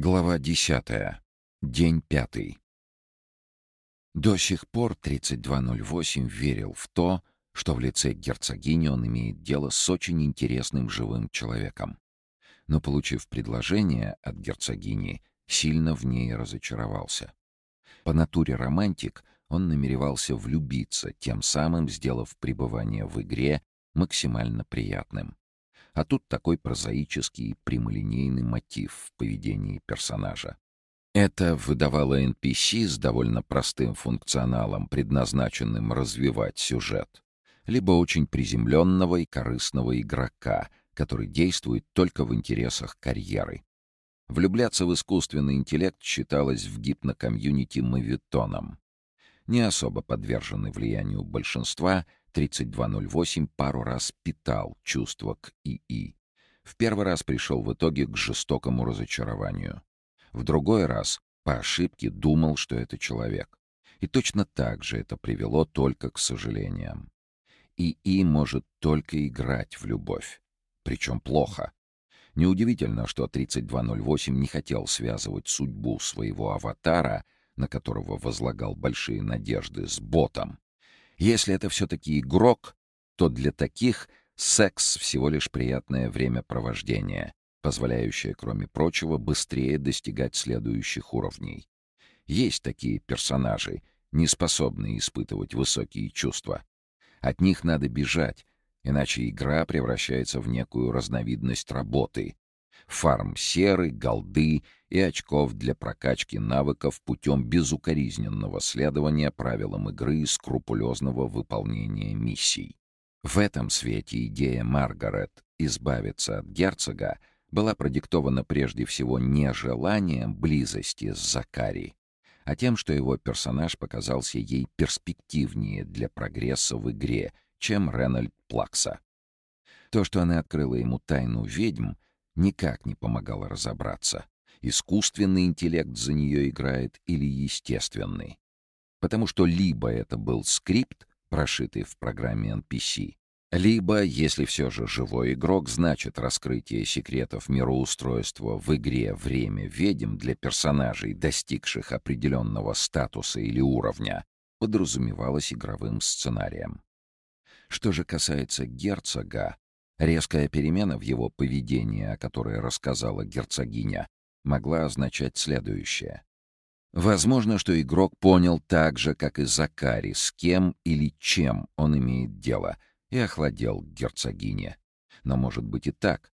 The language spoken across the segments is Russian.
Глава десятая. День пятый. До сих пор 3208 верил в то, что в лице герцогини он имеет дело с очень интересным живым человеком. Но, получив предложение от герцогини, сильно в ней разочаровался. По натуре романтик он намеревался влюбиться, тем самым сделав пребывание в игре максимально приятным. А тут такой прозаический прямолинейный мотив в поведении персонажа. Это выдавало NPC с довольно простым функционалом, предназначенным развивать сюжет, либо очень приземленного и корыстного игрока, который действует только в интересах карьеры. Влюбляться в искусственный интеллект считалось в гипнокомьюнити мавитоном. Не особо подверженный влиянию большинства — 3208 пару раз питал чувство к ИИ. В первый раз пришел в итоге к жестокому разочарованию. В другой раз по ошибке думал, что это человек. И точно так же это привело только к сожалениям. ИИ может только играть в любовь. Причем плохо. Неудивительно, что 3208 не хотел связывать судьбу своего аватара, на которого возлагал большие надежды, с ботом. Если это все-таки игрок, то для таких секс всего лишь приятное времяпровождение, позволяющее, кроме прочего, быстрее достигать следующих уровней. Есть такие персонажи, не способные испытывать высокие чувства. От них надо бежать, иначе игра превращается в некую разновидность работы, фарм серы, голды и очков для прокачки навыков путем безукоризненного следования правилам игры и скрупулезного выполнения миссий. В этом свете идея Маргарет избавиться от герцога была продиктована прежде всего не желанием близости с Закари, а тем, что его персонаж показался ей перспективнее для прогресса в игре, чем Ренальд Плакса. То, что она открыла ему тайну ведьм — никак не помогало разобраться, искусственный интеллект за нее играет или естественный. Потому что либо это был скрипт, прошитый в программе NPC, либо, если все же живой игрок, значит раскрытие секретов мироустройства в игре «Время ведьм» для персонажей, достигших определенного статуса или уровня, подразумевалось игровым сценарием. Что же касается герцога, Резкая перемена в его поведении, о которой рассказала герцогиня, могла означать следующее. Возможно, что игрок понял так же, как и Закари, с кем или чем он имеет дело, и охладел к герцогине. Но может быть и так.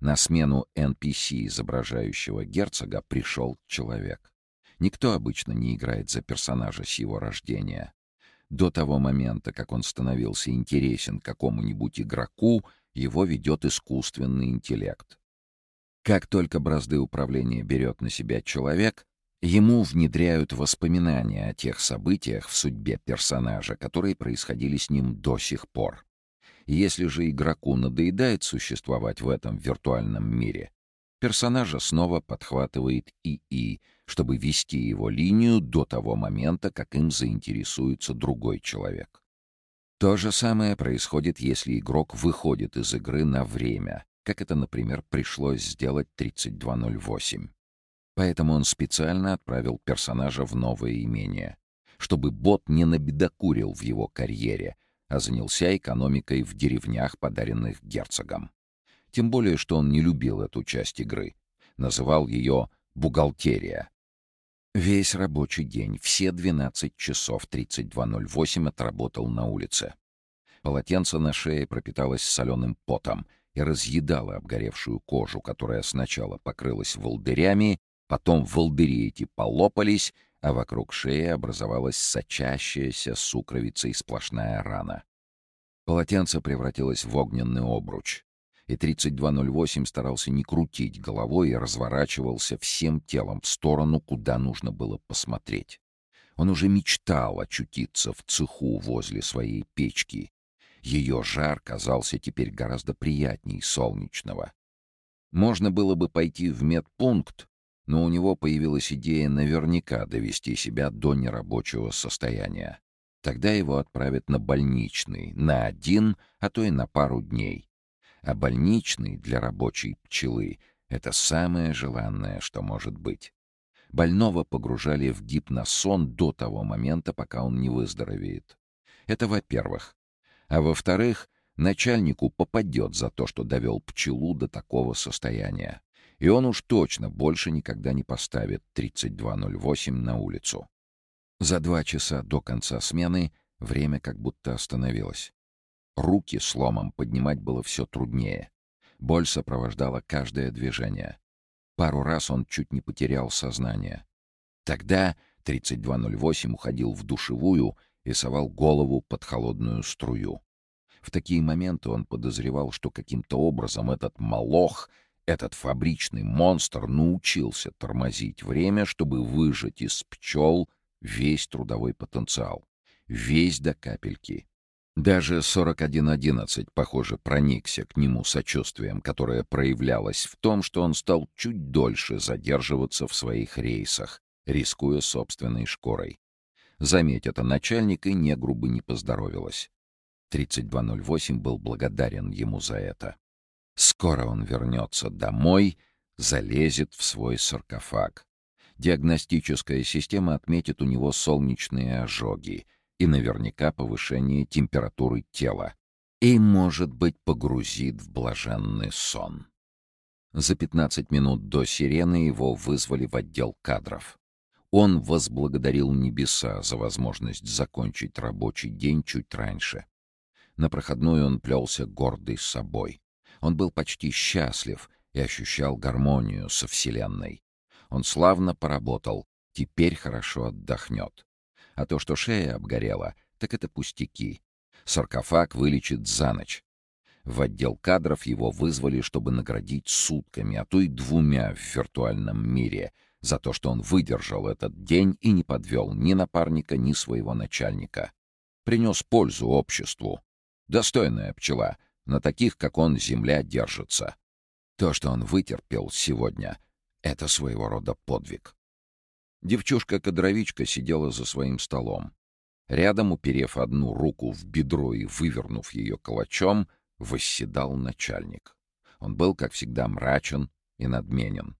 На смену NPC, изображающего герцога, пришел человек. Никто обычно не играет за персонажа с его рождения. До того момента, как он становился интересен какому-нибудь игроку, его ведет искусственный интеллект. Как только бразды управления берет на себя человек, ему внедряют воспоминания о тех событиях в судьбе персонажа, которые происходили с ним до сих пор. Если же игроку надоедает существовать в этом виртуальном мире, персонажа снова подхватывает ИИ, чтобы вести его линию до того момента, как им заинтересуется другой человек. То же самое происходит, если игрок выходит из игры на время, как это, например, пришлось сделать 3208. Поэтому он специально отправил персонажа в новое имение, чтобы бот не набедокурил в его карьере, а занялся экономикой в деревнях, подаренных герцогом. Тем более, что он не любил эту часть игры. Называл ее «бухгалтерия», Весь рабочий день, все 12 часов 32.08 отработал на улице. Полотенце на шее пропиталось соленым потом и разъедало обгоревшую кожу, которая сначала покрылась волдырями, потом волдыри эти полопались, а вокруг шеи образовалась сочащаяся сукровицей сплошная рана. Полотенце превратилось в огненный обруч и 3208 старался не крутить головой и разворачивался всем телом в сторону, куда нужно было посмотреть. Он уже мечтал очутиться в цеху возле своей печки. Ее жар казался теперь гораздо приятней солнечного. Можно было бы пойти в медпункт, но у него появилась идея наверняка довести себя до нерабочего состояния. Тогда его отправят на больничный, на один, а то и на пару дней а больничный для рабочей пчелы — Это самое желанное, что может быть. Больного погружали в гипносон до того момента, пока он не выздоровеет. Это во-первых. А во-вторых, начальнику попадет за то, что довел пчелу до такого состояния. И он уж точно больше никогда не поставит 3208 на улицу. За два часа до конца смены время как будто остановилось. Руки с ломом поднимать было все труднее. Боль сопровождала каждое движение. Пару раз он чуть не потерял сознание. Тогда 3208 уходил в душевую и совал голову под холодную струю. В такие моменты он подозревал, что каким-то образом этот молох, этот фабричный монстр научился тормозить время, чтобы выжать из пчел весь трудовой потенциал. Весь до капельки. Даже 4111, похоже, проникся к нему сочувствием, которое проявлялось в том, что он стал чуть дольше задерживаться в своих рейсах, рискуя собственной шкурой. Заметь это начальник, и негру бы не поздоровилось. 3208 был благодарен ему за это. Скоро он вернется домой, залезет в свой саркофаг. Диагностическая система отметит у него солнечные ожоги и наверняка повышение температуры тела и, может быть, погрузит в блаженный сон. За 15 минут до сирены его вызвали в отдел кадров. Он возблагодарил небеса за возможность закончить рабочий день чуть раньше. На проходную он плелся гордый собой. Он был почти счастлив и ощущал гармонию со Вселенной. Он славно поработал, теперь хорошо отдохнет. А то, что шея обгорела, так это пустяки. Саркофаг вылечит за ночь. В отдел кадров его вызвали, чтобы наградить сутками, а то и двумя в виртуальном мире, за то, что он выдержал этот день и не подвел ни напарника, ни своего начальника. Принес пользу обществу. Достойная пчела. На таких, как он, земля держится. То, что он вытерпел сегодня, — это своего рода подвиг. Девчушка-кадровичка сидела за своим столом. Рядом, уперев одну руку в бедро и вывернув ее калачом, восседал начальник. Он был, как всегда, мрачен и надменен.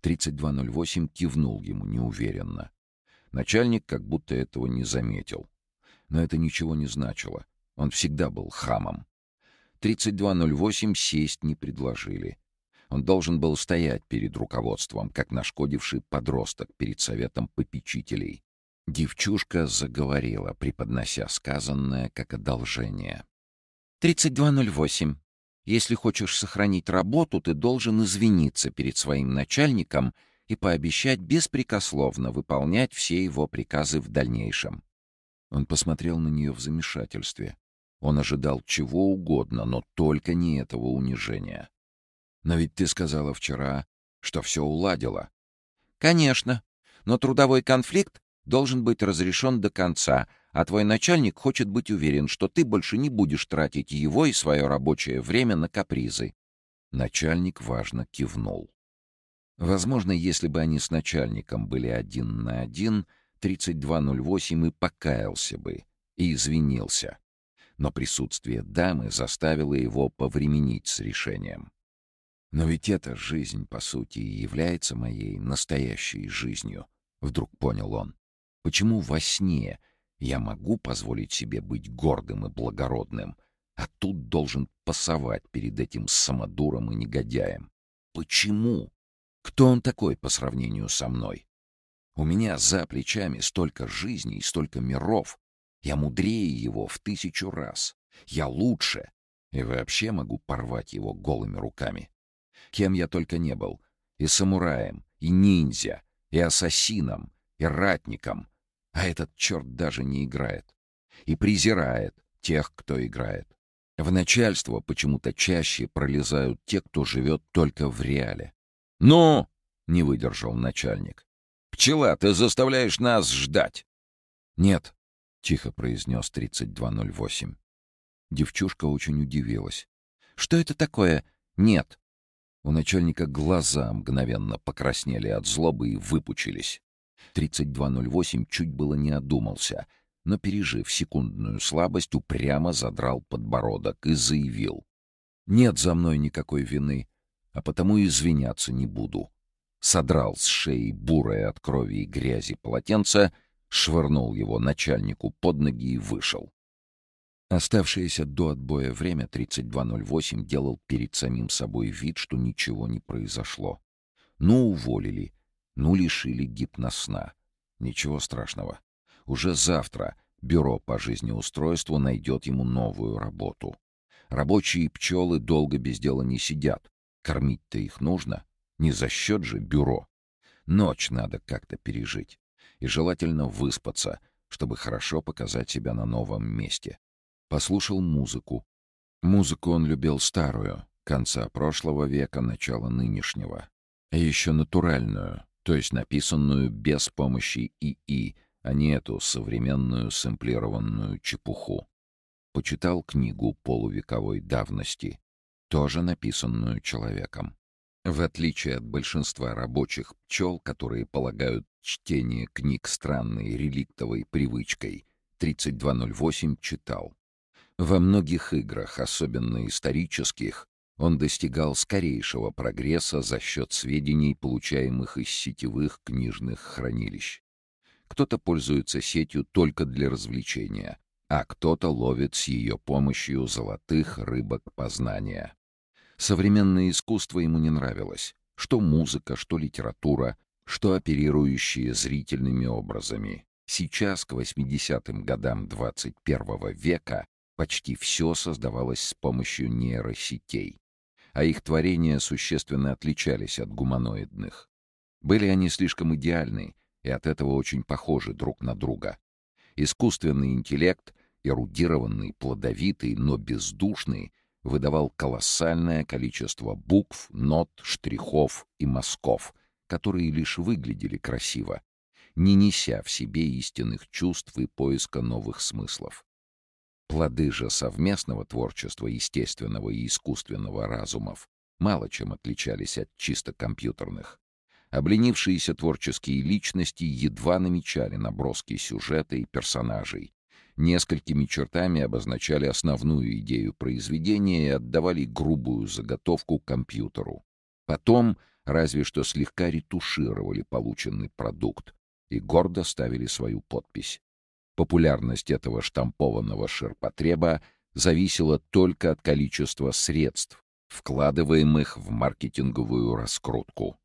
3208 кивнул ему неуверенно. Начальник как будто этого не заметил. Но это ничего не значило. Он всегда был хамом. 3208 сесть не предложили. Он должен был стоять перед руководством, как нашкодивший подросток перед советом попечителей. Девчушка заговорила, преподнося сказанное как одолжение. «3208. Если хочешь сохранить работу, ты должен извиниться перед своим начальником и пообещать беспрекословно выполнять все его приказы в дальнейшем». Он посмотрел на нее в замешательстве. Он ожидал чего угодно, но только не этого унижения. «Но ведь ты сказала вчера, что все уладила». «Конечно. Но трудовой конфликт должен быть разрешен до конца, а твой начальник хочет быть уверен, что ты больше не будешь тратить его и свое рабочее время на капризы». Начальник важно кивнул. Возможно, если бы они с начальником были один на один, 3208 и покаялся бы, и извинился но присутствие дамы заставило его повременить с решением. «Но ведь эта жизнь, по сути, и является моей настоящей жизнью», — вдруг понял он. «Почему во сне я могу позволить себе быть гордым и благородным, а тут должен пасовать перед этим самодуром и негодяем? Почему? Кто он такой по сравнению со мной? У меня за плечами столько жизней, столько миров, я мудрее его в тысячу раз. Я лучше. И вообще могу порвать его голыми руками. Кем я только не был. И самураем, и ниндзя, и ассасином, и ратником. А этот черт даже не играет. И презирает тех, кто играет. В начальство почему-то чаще пролезают те, кто живет только в реале. «Ну!» — не выдержал начальник. «Пчела, ты заставляешь нас ждать!» «Нет, — тихо произнес 3208. Девчушка очень удивилась. «Что это такое? Нет!» У начальника глаза мгновенно покраснели от злобы и выпучились. 3208 чуть было не одумался, но, пережив секундную слабость, упрямо задрал подбородок и заявил. «Нет за мной никакой вины. а потому извиняться не буду. Содрал с шеи бурое от крови и грязи полотенце, швырнул его начальнику под ноги и вышел. Оставшееся до отбоя время 32.08 делал перед самим собой вид, что ничего не произошло. Ну, уволили, ну, лишили гипносна. Ничего страшного. Уже завтра бюро по жизнеустройству найдет ему новую работу. Рабочие пчелы долго без дела не сидят. Кормить-то их нужно. Не за счет же бюро. Ночь надо как-то пережить. И желательно выспаться, чтобы хорошо показать себя на новом месте. Послушал музыку. Музыку он любил старую, конца прошлого века, начала нынешнего. А еще натуральную, то есть написанную без помощи ИИ, а не эту современную сэмплированную чепуху. Почитал книгу полувековой давности, тоже написанную человеком. В отличие от большинства рабочих пчел, которые полагают чтение книг странной реликтовой привычкой, 3208 читал. Во многих играх, особенно исторических, он достигал скорейшего прогресса за счет сведений, получаемых из сетевых книжных хранилищ. Кто-то пользуется сетью только для развлечения, а кто-то ловит с ее помощью золотых рыбок познания. Современное искусство ему не нравилось. Что музыка, что литература, что оперирующие зрительными образами. Сейчас, к 80-м годам 21 века, Почти все создавалось с помощью нейросетей, а их творения существенно отличались от гуманоидных. Были они слишком идеальны и от этого очень похожи друг на друга. Искусственный интеллект, эрудированный, плодовитый, но бездушный, выдавал колоссальное количество букв, нот, штрихов и мазков, которые лишь выглядели красиво, не неся в себе истинных чувств и поиска новых смыслов. Плоды же совместного творчества естественного и искусственного разумов мало чем отличались от чисто компьютерных. Обленившиеся творческие личности едва намечали наброски сюжета и персонажей. Несколькими чертами обозначали основную идею произведения и отдавали грубую заготовку компьютеру. Потом разве что слегка ретушировали полученный продукт и гордо ставили свою подпись. Популярность этого штампованного ширпотреба зависела только от количества средств, вкладываемых в маркетинговую раскрутку.